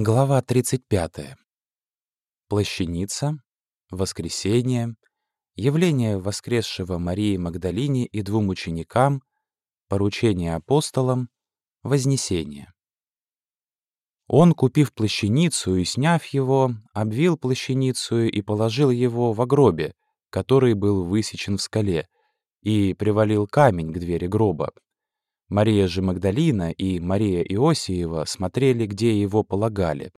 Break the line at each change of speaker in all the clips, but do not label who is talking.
Глава 35. Плащаница, воскресение, явление воскресшего Марии Магдалине и двум ученикам, поручение апостолам, вознесение. Он, купив плащаницу и сняв его, обвил плащаницу и положил его в гробе, который был высечен в скале, и привалил камень к двери гроба, Мария же Магдалина и Мария Иосиева смотрели, где его полагали.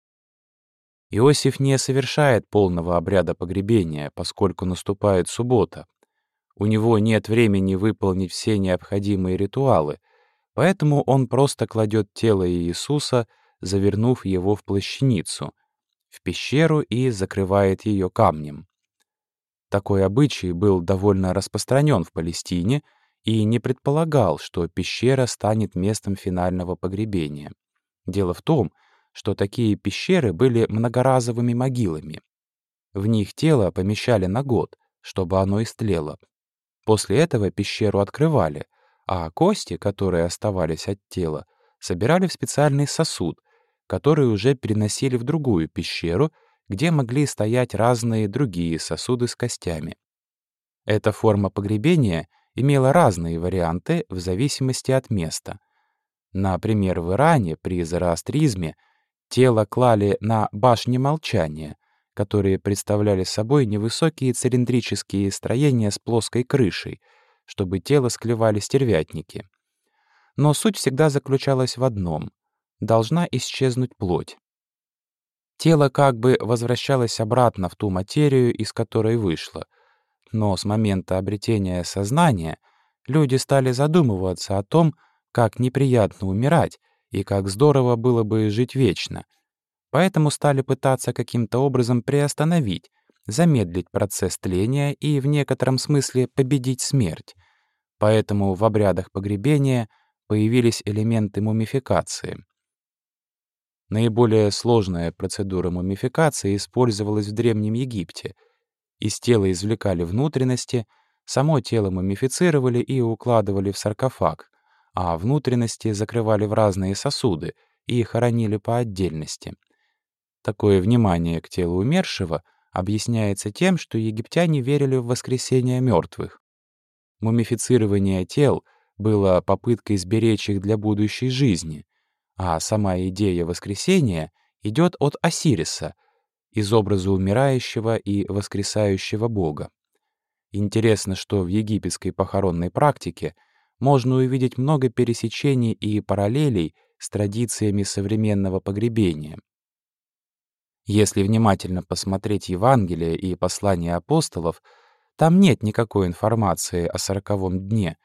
Иосиф не совершает полного обряда погребения, поскольку наступает суббота. У него нет времени выполнить все необходимые ритуалы, поэтому он просто кладет тело Иисуса, завернув его в плащаницу, в пещеру и закрывает ее камнем. Такой обычай был довольно распространен в Палестине — и не предполагал, что пещера станет местом финального погребения. Дело в том, что такие пещеры были многоразовыми могилами. В них тело помещали на год, чтобы оно истлело. После этого пещеру открывали, а кости, которые оставались от тела, собирали в специальный сосуд, который уже переносили в другую пещеру, где могли стоять разные другие сосуды с костями. Эта форма погребения имела разные варианты в зависимости от места. Например, в Иране при зороастризме тело клали на башни молчания, которые представляли собой невысокие цилиндрические строения с плоской крышей, чтобы тело склевали стервятники. Но суть всегда заключалась в одном — должна исчезнуть плоть. Тело как бы возвращалось обратно в ту материю, из которой вышло — но с момента обретения сознания люди стали задумываться о том, как неприятно умирать и как здорово было бы жить вечно. Поэтому стали пытаться каким-то образом приостановить, замедлить процесс тления и в некотором смысле победить смерть. Поэтому в обрядах погребения появились элементы мумификации. Наиболее сложная процедура мумификации использовалась в Древнем Египте — из тела извлекали внутренности, само тело мумифицировали и укладывали в саркофаг, а внутренности закрывали в разные сосуды и хоронили по отдельности. Такое внимание к телу умершего объясняется тем, что египтяне верили в воскресение мертвых. Мумифицирование тел было попыткой сберечь их для будущей жизни, а сама идея воскресения идет от Осириса — из образа умирающего и воскресающего Бога. Интересно, что в египетской похоронной практике можно увидеть много пересечений и параллелей с традициями современного погребения. Если внимательно посмотреть Евангелие и послания апостолов, там нет никакой информации о сороковом дне.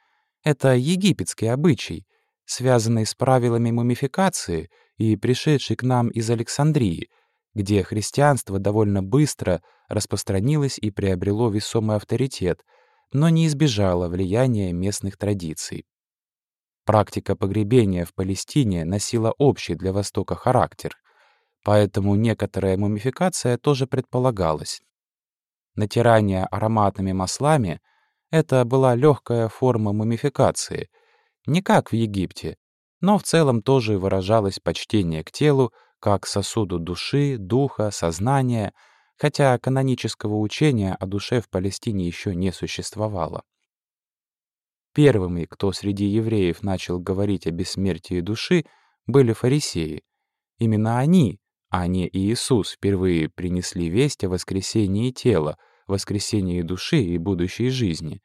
Это египетский обычай, связанный с правилами мумификации и пришедший к нам из Александрии — где христианство довольно быстро распространилось и приобрело весомый авторитет, но не избежало влияния местных традиций. Практика погребения в Палестине носила общий для Востока характер, поэтому некоторая мумификация тоже предполагалась. Натирание ароматными маслами — это была легкая форма мумификации, не как в Египте, но в целом тоже выражалось почтение к телу как сосуду души, духа, сознания, хотя канонического учения о душе в Палестине еще не существовало. Первыми, кто среди евреев начал говорить о бессмертии души, были фарисеи. Именно они, а не Иисус, впервые принесли весть о воскресении тела, воскресении души и будущей жизни.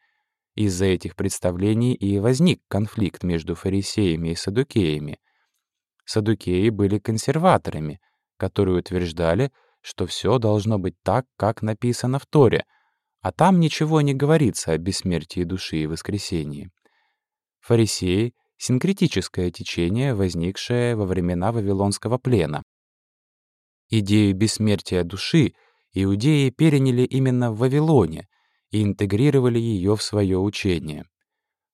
Из-за этих представлений и возник конфликт между фарисеями и садукеями, Садукеи были консерваторами, которые утверждали, что все должно быть так, как написано в Торе, а там ничего не говорится о бессмертии души и воскресении. Фарисеи — синкретическое течение, возникшее во времена Вавилонского плена. Идею бессмертия души иудеи переняли именно в Вавилоне и интегрировали ее в свое учение.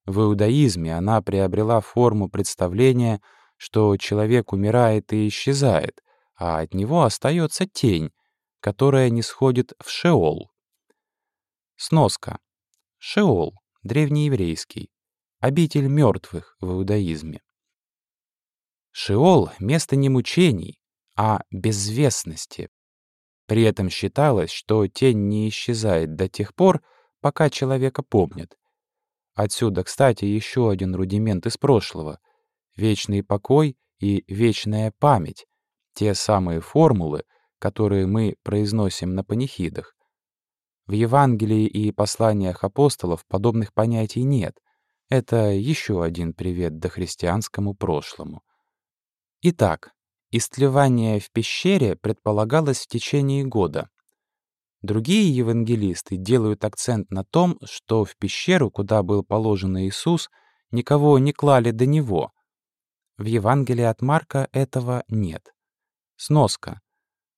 В иудаизме она приобрела форму представления — что человек умирает и исчезает, а от него остается тень, которая не сходит в Шеол. Сноска. Шеол, древнееврейский, обитель мертвых в иудаизме. Шеол — место не мучений, о безвестности. При этом считалось, что тень не исчезает до тех пор, пока человека помнят. Отсюда, кстати, еще один рудимент из прошлого. Вечный покой и вечная память — те самые формулы, которые мы произносим на панихидах. В Евангелии и посланиях апостолов подобных понятий нет. Это еще один привет дохристианскому прошлому. Итак, истлевание в пещере предполагалось в течение года. Другие евангелисты делают акцент на том, что в пещеру, куда был положен Иисус, никого не клали до Него. В Евангелии от Марка этого нет. Сноска.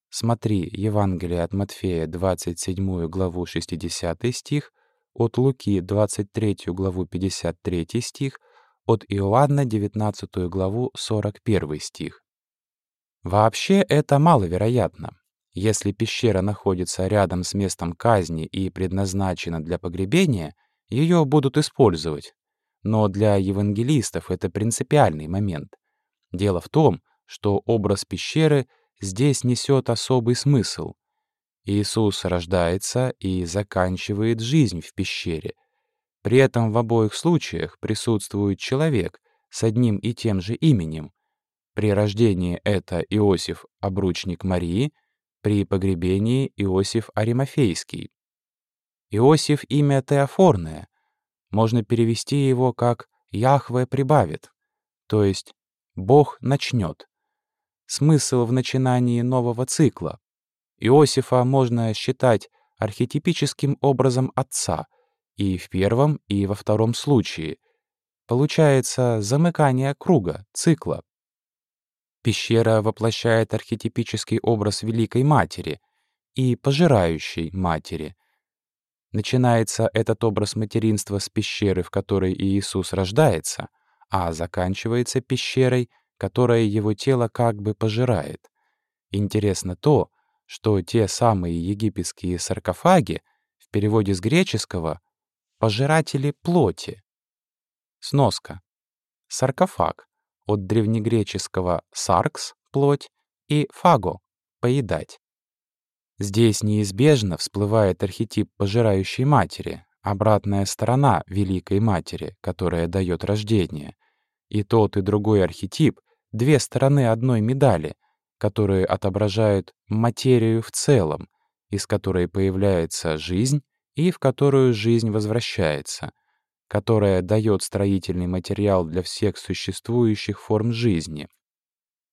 Смотри Евангелие от Матфея, 27 главу 60 стих, от Луки, 23 главу 53 стих, от Иоанна, 19 главу 41 стих. Вообще это маловероятно. Если пещера находится рядом с местом казни и предназначена для погребения, ее будут использовать. Но для евангелистов это принципиальный момент. Дело в том, что образ пещеры — здесь несет особый смысл. Иисус рождается и заканчивает жизнь в пещере. При этом в обоих случаях присутствует человек с одним и тем же именем. При рождении это Иосиф, обручник Марии, при погребении Иосиф Аримофейский. Иосиф — имя теофорное. Можно перевести его как «Яхве прибавит», то есть «Бог начнет» смысл в начинании нового цикла. Иосифа можно считать архетипическим образом отца и в первом, и во втором случае. Получается замыкание круга, цикла. Пещера воплощает архетипический образ Великой Матери и пожирающей Матери. Начинается этот образ материнства с пещеры, в которой Иисус рождается, а заканчивается пещерой — которое его тело как бы пожирает. Интересно то, что те самые египетские саркофаги в переводе с греческого «пожиратели плоти». Сноска. Саркофаг от древнегреческого «саркс» — плоть и «фаго» — поедать. Здесь неизбежно всплывает архетип пожирающей матери, обратная сторона Великой Матери, которая дает рождение. И тот, и другой архетип две стороны одной медали, которые отображают материю в целом, из которой появляется жизнь и в которую жизнь возвращается, которая дает строительный материал для всех существующих форм жизни.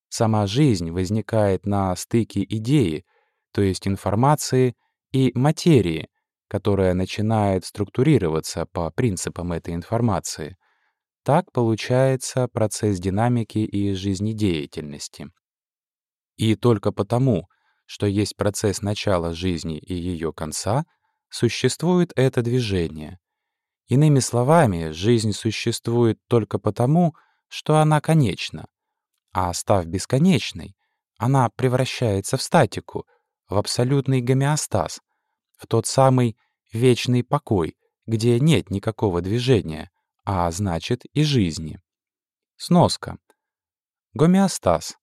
Сама жизнь возникает на стыке идеи, то есть информации, и материи, которая начинает структурироваться по принципам этой информации. Так получается процесс динамики и жизнедеятельности. И только потому, что есть процесс начала жизни и ее конца, существует это движение. Иными словами, жизнь существует только потому, что она конечна. А став бесконечной, она превращается в статику, в абсолютный гомеостаз, в тот самый вечный покой, где нет никакого движения, а значит и жизни. Сноска. Гомеостаз.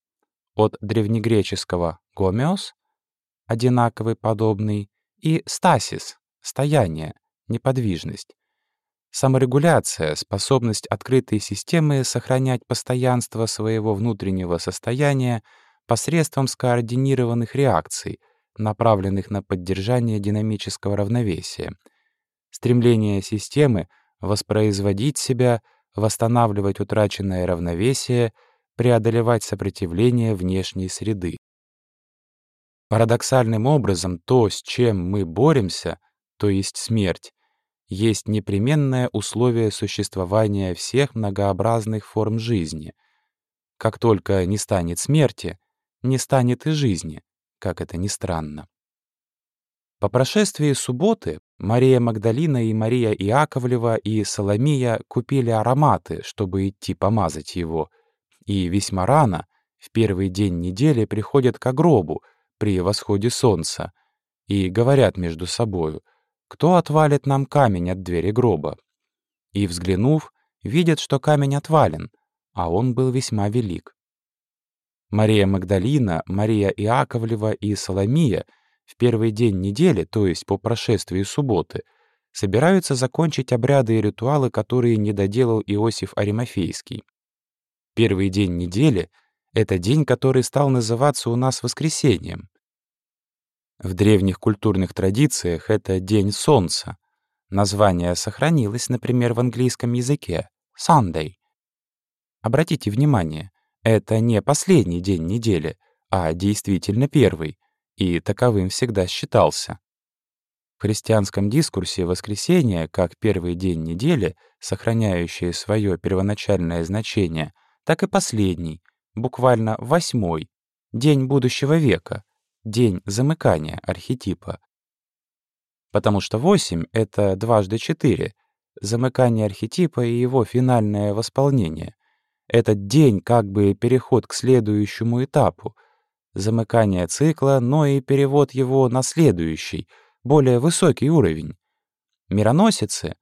От древнегреческого «гомеос» — одинаковый, подобный, и «стасис» — стояние, неподвижность. Саморегуляция — способность открытой системы сохранять постоянство своего внутреннего состояния посредством скоординированных реакций, направленных на поддержание динамического равновесия. Стремление системы — воспроизводить себя, восстанавливать утраченное равновесие, преодолевать сопротивление внешней среды. Парадоксальным образом то, с чем мы боремся, то есть смерть, есть непременное условие существования всех многообразных форм жизни. Как только не станет смерти, не станет и жизни, как это ни странно. По прошествии субботы Мария Магдалина и Мария Иаковлева и Соломия купили ароматы, чтобы идти помазать его, и весьма рано, в первый день недели, приходят к гробу при восходе солнца и говорят между собою, кто отвалит нам камень от двери гроба. И, взглянув, видят, что камень отвален, а он был весьма велик. Мария Магдалина, Мария Иаковлева и Соломия в первый день недели, то есть по прошествии субботы, собираются закончить обряды и ритуалы, которые не доделал Иосиф Аримофейский. Первый день недели — это день, который стал называться у нас воскресением. В древних культурных традициях это День Солнца. Название сохранилось, например, в английском языке — Sunday. Обратите внимание, это не последний день недели, а действительно первый, и таковым всегда считался. В христианском дискурсе воскресенье, как первый день недели, сохраняющее свое первоначальное значение, так и последний, буквально восьмой, день будущего века, день замыкания архетипа. Потому что восемь — это дважды четыре, замыкание архетипа и его финальное восполнение. Этот день как бы переход к следующему этапу, замыкание цикла, но и перевод его на следующий — более высокий уровень. Мироносицы,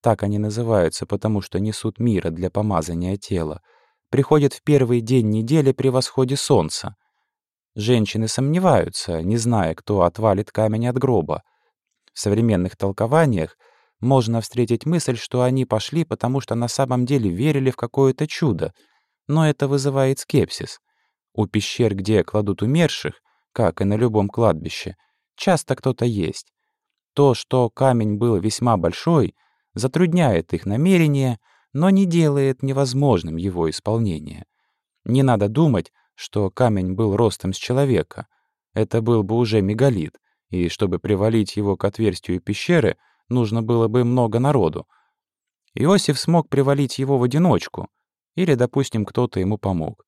так они называются, потому что несут мира для помазания тела, приходят в первый день недели при восходе солнца. Женщины сомневаются, не зная, кто отвалит камень от гроба. В современных толкованиях можно встретить мысль, что они пошли, потому что на самом деле верили в какое-то чудо, но это вызывает скепсис. У пещер, где кладут умерших, как и на любом кладбище, часто кто-то есть. То, что камень был весьма большой, затрудняет их намерение, но не делает невозможным его исполнение. Не надо думать, что камень был ростом с человека. Это был бы уже мегалит, и чтобы привалить его к отверстию пещеры, нужно было бы много народу. Иосиф смог привалить его в одиночку, или, допустим, кто-то ему помог.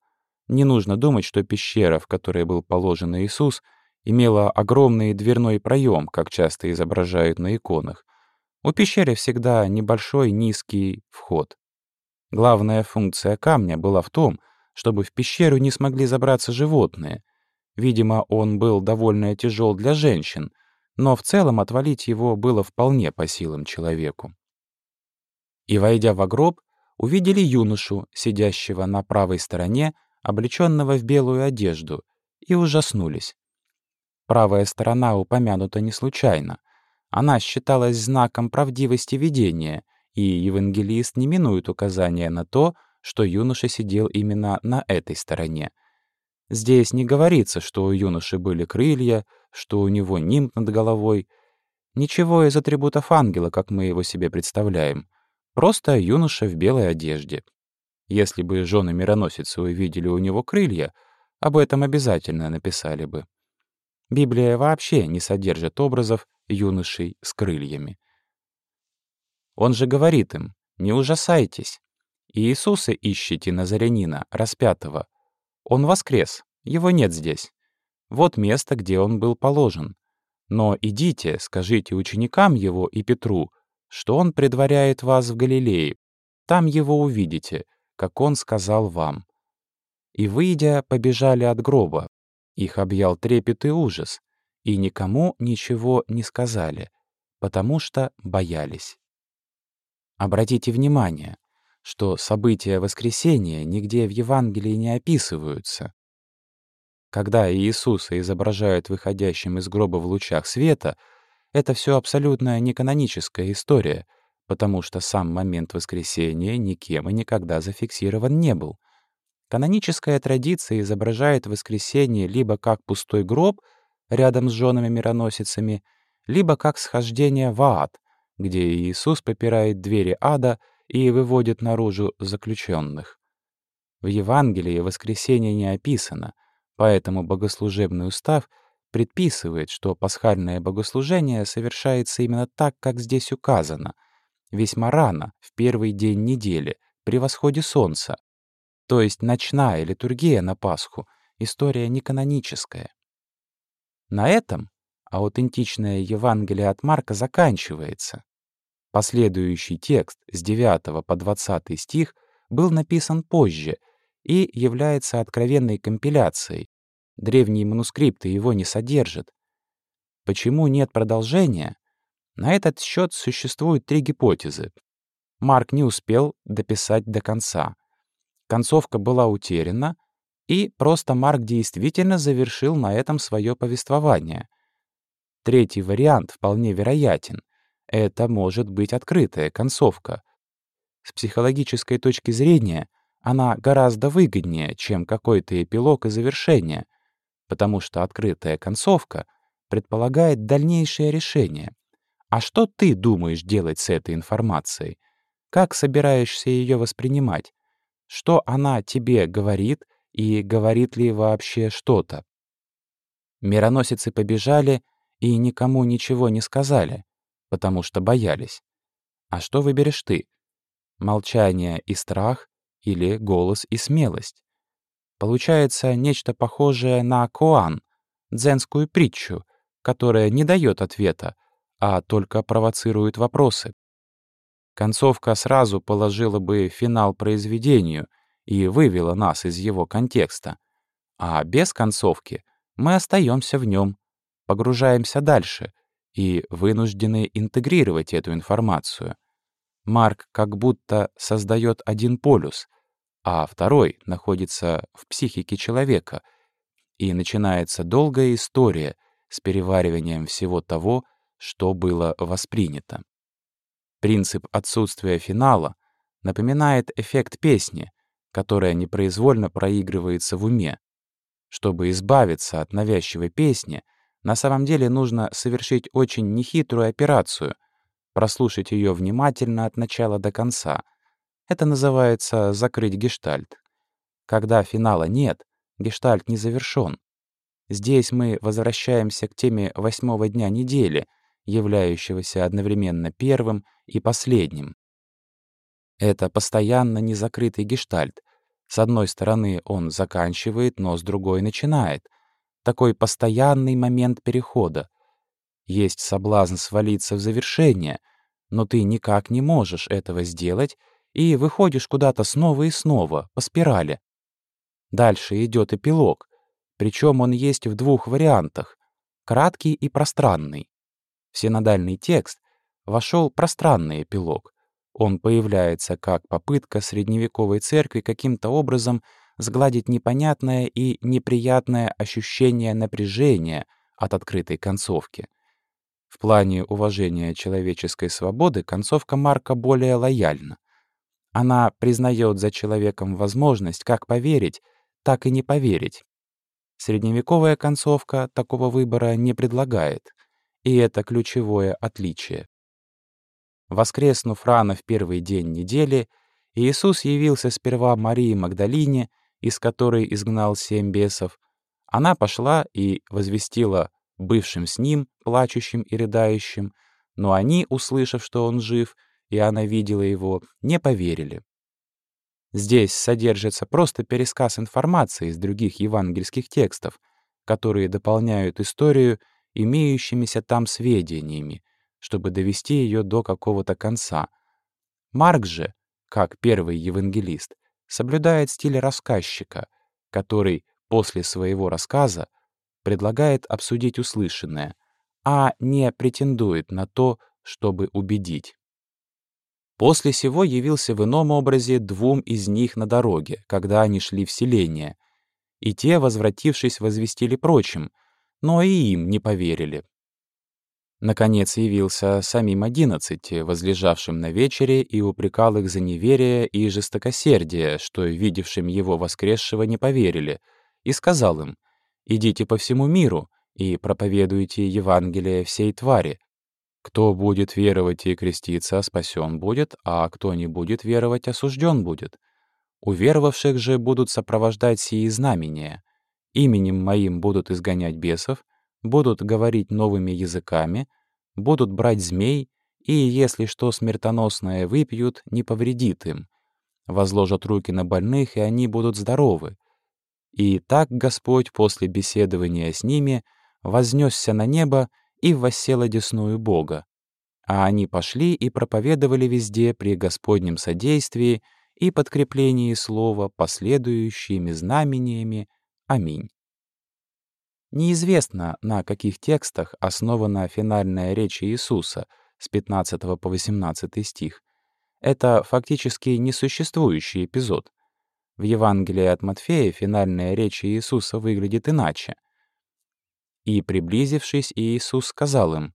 Не нужно думать, что пещера, в которой был положен Иисус, имела огромный дверной проем, как часто изображают на иконах. У пещеры всегда небольшой низкий вход. Главная функция камня была в том, чтобы в пещеру не смогли забраться животные. Видимо, он был довольно тяжел для женщин, но в целом отвалить его было вполне по силам человеку. И, войдя в гроб, увидели юношу, сидящего на правой стороне, облеченного в белую одежду, и ужаснулись. Правая сторона упомянута не случайно. Она считалась знаком правдивости видения, и евангелист не минует указания на то, что юноша сидел именно на этой стороне. Здесь не говорится, что у юноши были крылья, что у него нимб над головой. Ничего из атрибутов ангела, как мы его себе представляем. Просто юноша в белой одежде. Если бы жены мироносицы увидели у него крылья, об этом обязательно написали бы. Библия вообще не содержит образов юношей с крыльями. Он же говорит им, не ужасайтесь. Иисуса ищите Назарянина, распятого. Он воскрес, его нет здесь. Вот место, где он был положен. Но идите, скажите ученикам его и Петру, что он предваряет вас в Галилее. Там его увидите, как он сказал вам. И, выйдя, побежали от гроба, их объял трепет и ужас, и никому ничего не сказали, потому что боялись. Обратите внимание, что события воскресения нигде в Евангелии не описываются. Когда Иисуса изображают выходящим из гроба в лучах света, это все абсолютно неканоническая история, потому что сам момент воскресения никем и никогда зафиксирован не был — Каноническая традиция изображает воскресение либо как пустой гроб рядом с женами-мироносицами, либо как схождение в ад, где Иисус попирает двери ада и выводит наружу заключенных. В Евангелии воскресение не описано, поэтому богослужебный устав предписывает, что пасхальное богослужение совершается именно так, как здесь указано, весьма рано, в первый день недели, при восходе солнца, то есть ночная литургия на Пасху, история не каноническая. На этом аутентичное Евангелие от Марка заканчивается. Последующий текст с 9 по 20 стих был написан позже и является откровенной компиляцией. Древние манускрипты его не содержат. Почему нет продолжения? На этот счет существуют три гипотезы. Марк не успел дописать до конца. Концовка была утеряна, И просто Марк действительно завершил на этом свое повествование. Третий вариант вполне вероятен. Это может быть открытая концовка. С психологической точки зрения она гораздо выгоднее, чем какой-то эпилог и завершение, потому что открытая концовка предполагает дальнейшее решение. А что ты думаешь делать с этой информацией? Как собираешься ее воспринимать? Что она тебе говорит и говорит ли вообще что-то? Мироносицы побежали и никому ничего не сказали, потому что боялись. А что выберешь ты? Молчание и страх или голос и смелость? Получается нечто похожее на коан, дзенскую притчу, которая не дает ответа, а только провоцирует вопросы. Концовка сразу положила бы финал произведению и вывела нас из его контекста. А без концовки мы остаемся в нем, погружаемся дальше и вынуждены интегрировать эту информацию. Марк как будто создает один полюс, а второй находится в психике человека, и начинается долгая история с перевариванием всего того, что было воспринято. Принцип отсутствия финала напоминает эффект песни, которая непроизвольно проигрывается в уме. Чтобы избавиться от навязчивой песни, на самом деле нужно совершить очень нехитрую операцию, прослушать ее внимательно от начала до конца. Это называется «закрыть гештальт». Когда финала нет, гештальт не завершён. Здесь мы возвращаемся к теме восьмого дня недели — являющегося одновременно первым и последним. Это постоянно незакрытый гештальт. С одной стороны он заканчивает, но с другой начинает. Такой постоянный момент перехода. Есть соблазн свалиться в завершение, но ты никак не можешь этого сделать и выходишь куда-то снова и снова, по спирали. Дальше идет эпилог, причем он есть в двух вариантах — краткий и пространный. В синодальный текст вошел пространный эпилог. Он появляется как попытка средневековой церкви каким-то образом сгладить непонятное и неприятное ощущение напряжения от открытой концовки. В плане уважения человеческой свободы концовка Марка более лояльна. Она признает за человеком возможность как поверить, так и не поверить. Средневековая концовка такого выбора не предлагает — и это ключевое отличие. Воскреснув рано в первый день недели, Иисус явился сперва Марии Магдалине, из которой изгнал семь бесов. Она пошла и возвестила бывшим с ним, плачущим и рыдающим, но они, услышав, что он жив, и она видела его, не поверили. Здесь содержится просто пересказ информации из других евангельских текстов, которые дополняют историю имеющимися там сведениями, чтобы довести ее до какого-то конца. Марк же, как первый евангелист, соблюдает стиль рассказчика, который после своего рассказа предлагает обсудить услышанное, а не претендует на то, чтобы убедить. После сего явился в ином образе двум из них на дороге, когда они шли в селение, и те, возвратившись, возвестили прочим, но и им не поверили. Наконец явился самим одиннадцати, возлежавшим на вечере, и упрекал их за неверие и жестокосердие, что видевшим его воскресшего не поверили, и сказал им, «Идите по всему миру и проповедуйте Евангелие всей твари. Кто будет веровать и креститься, спасен будет, а кто не будет веровать, осужден будет. У веровавших же будут сопровождать сии знамения. Именем моим будут изгонять бесов, будут говорить новыми языками, будут брать змей, и, если что смертоносное выпьют, не повредит им. Возложат руки на больных, и они будут здоровы. И так Господь после беседования с ними вознесся на небо и воссел одесную Бога. А они пошли и проповедовали везде при Господнем содействии и подкреплении слова последующими знамениями, Аминь. Неизвестно, на каких текстах основана финальная речь Иисуса с 15 по 18 стих. Это фактически несуществующий эпизод. В Евангелии от Матфея финальная речь Иисуса выглядит иначе. «И, приблизившись, Иисус сказал им,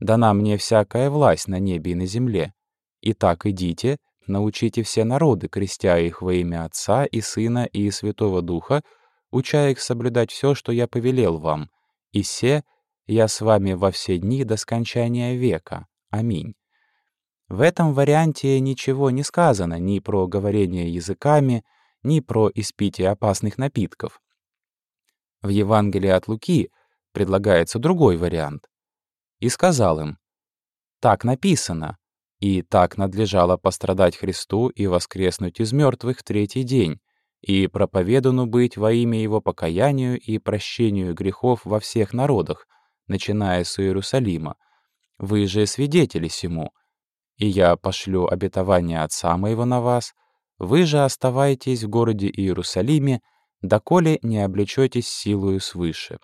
«Дана мне всякая власть на небе и на земле. Итак, идите, научите все народы, крестя их во имя Отца и Сына и Святого Духа, уча их соблюдать все, что я повелел вам. И все я с вами во все дни до скончания века. Аминь». В этом варианте ничего не сказано ни про говорение языками, ни про испитие опасных напитков. В Евангелии от Луки предлагается другой вариант. «И сказал им, так написано, и так надлежало пострадать Христу и воскреснуть из мертвых в третий день, и проповедану быть во имя Его покаянию и прощению грехов во всех народах, начиная с Иерусалима. Вы же свидетели сему, и я пошлю обетование Отца моего на вас, вы же оставайтесь в городе Иерусалиме, доколе не облечетесь силою свыше».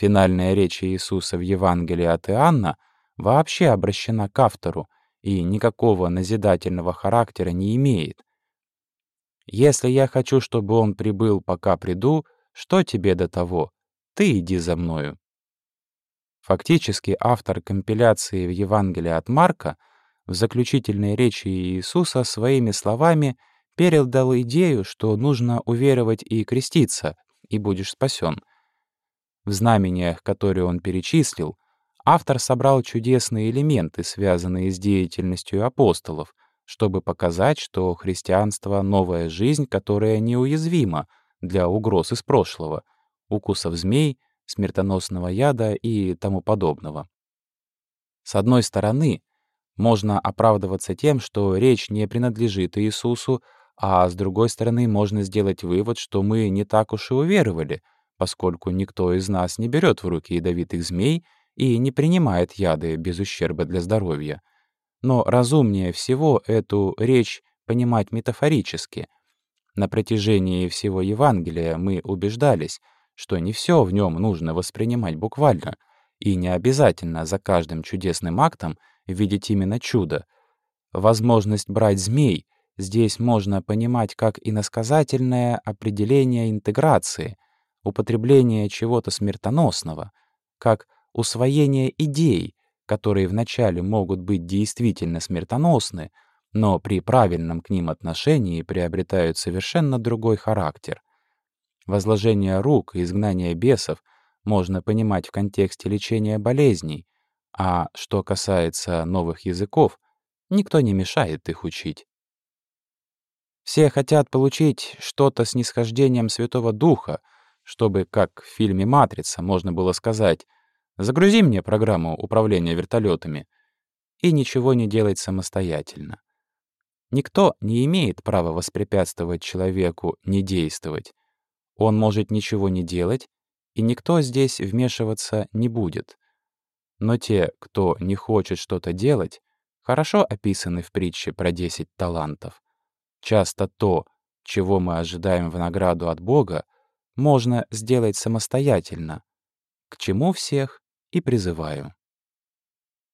Финальная речь Иисуса в Евангелии от Иоанна вообще обращена к автору и никакого назидательного характера не имеет. «Если я хочу, чтобы он прибыл, пока приду, что тебе до того? Ты иди за мною». Фактически автор компиляции в Евангелии от Марка — в заключительной речи Иисуса своими словами передал идею, что нужно уверовать и креститься, и будешь спасен. В знамениях, которые он перечислил, автор собрал чудесные элементы, связанные с деятельностью апостолов, чтобы показать, что христианство — новая жизнь, которая неуязвима для угроз из прошлого, укусов змей, смертоносного яда и тому подобного. С одной стороны, можно оправдываться тем, что речь не принадлежит Иисусу, а с другой стороны можно сделать вывод, что мы не так уж и уверовали, поскольку никто из нас не берет в руки ядовитых змей и не принимает яды без ущерба для здоровья. Но разумнее всего эту речь понимать метафорически. На протяжении всего Евангелия мы убеждались, что не все в нем нужно воспринимать буквально, и не обязательно за каждым чудесным актом видеть именно чудо. Возможность брать змей здесь можно понимать как иносказательное определение интеграции, употребление чего-то смертоносного, как усвоение идей, которые вначале могут быть действительно смертоносны, но при правильном к ним отношении приобретают совершенно другой характер. Возложение рук и изгнание бесов можно понимать в контексте лечения болезней, а что касается новых языков, никто не мешает их учить. Все хотят получить что-то с нисхождением Святого Духа, чтобы, как в фильме «Матрица», можно было сказать «Загрузи мне программу управления вертолетами» и ничего не делать самостоятельно. Никто не имеет права воспрепятствовать человеку не действовать. Он может ничего не делать, и никто здесь вмешиваться не будет. Но те, кто не хочет что-то делать, хорошо описаны в притче про 10 талантов. Часто то, чего мы ожидаем в награду от Бога, можно сделать самостоятельно, к чему всех и призываю.